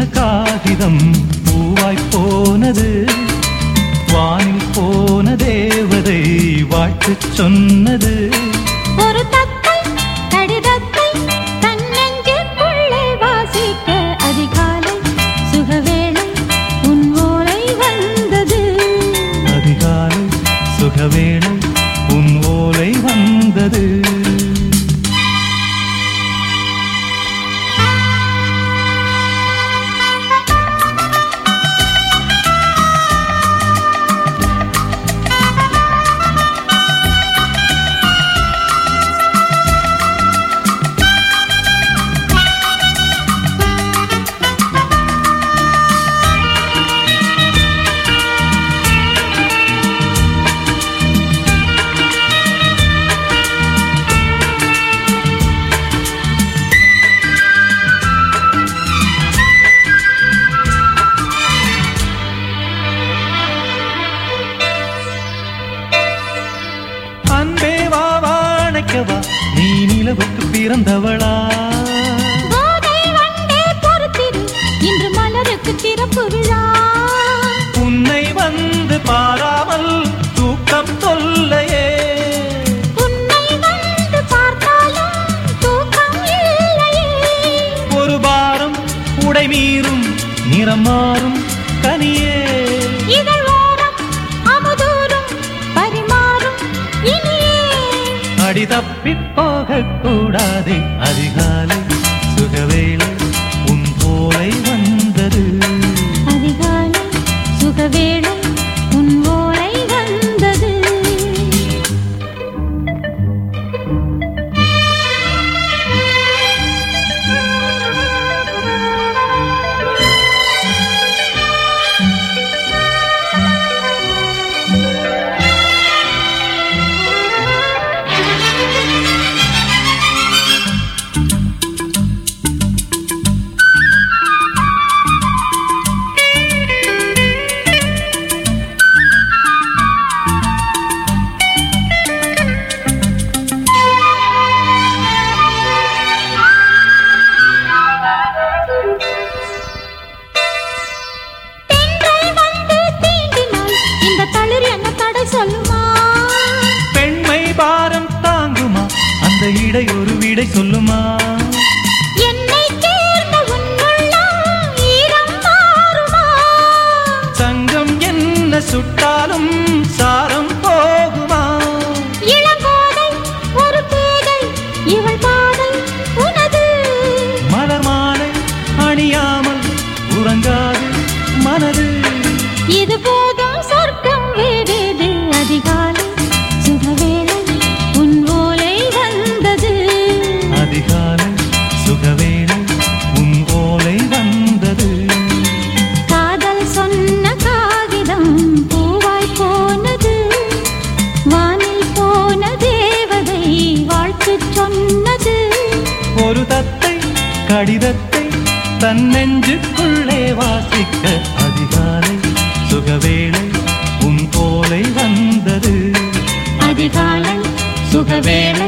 சொன்ன காகிதம் பூவாய் போனது. வானில் போன தேவதை வாழ்த்து சொன்னது. ஒரு தத்தை கடிதத்தை தன்னெஞ்சுக்குள்ளே வாசிக்க அதிகாலை சுகவேளை உன் ஓலை வந்தது. அதிகாலை சுகவேளை வாழைக்கவா நீ நிலவுக்கு பிறந்தவளா? இன்று மலருக்கு திறப்பு விழா. உன்னை வந்து பாராமல் தூக்கம் தொல்லையே. உன்னை வந்து பார்த்தாலும் தூக்கம் இல்லையே. ஒரு பாரம் உடை மீறும் நிறம் மாறும் கனியே. அடி தப்பி போகக்கூடாது. அதிகாலை சுகவேளை உன் போலை வந்தது. அதிகாலை சுகவேளை அந்த இடை ஒரு விடை சொல்லுமா? கடிதத்தை தன் நெஞ்சுக்குள்ளே வாசிக்க அதிகாலை சுகவேளை உன் போலை வந்தது. அதிகாலை சுகவேளை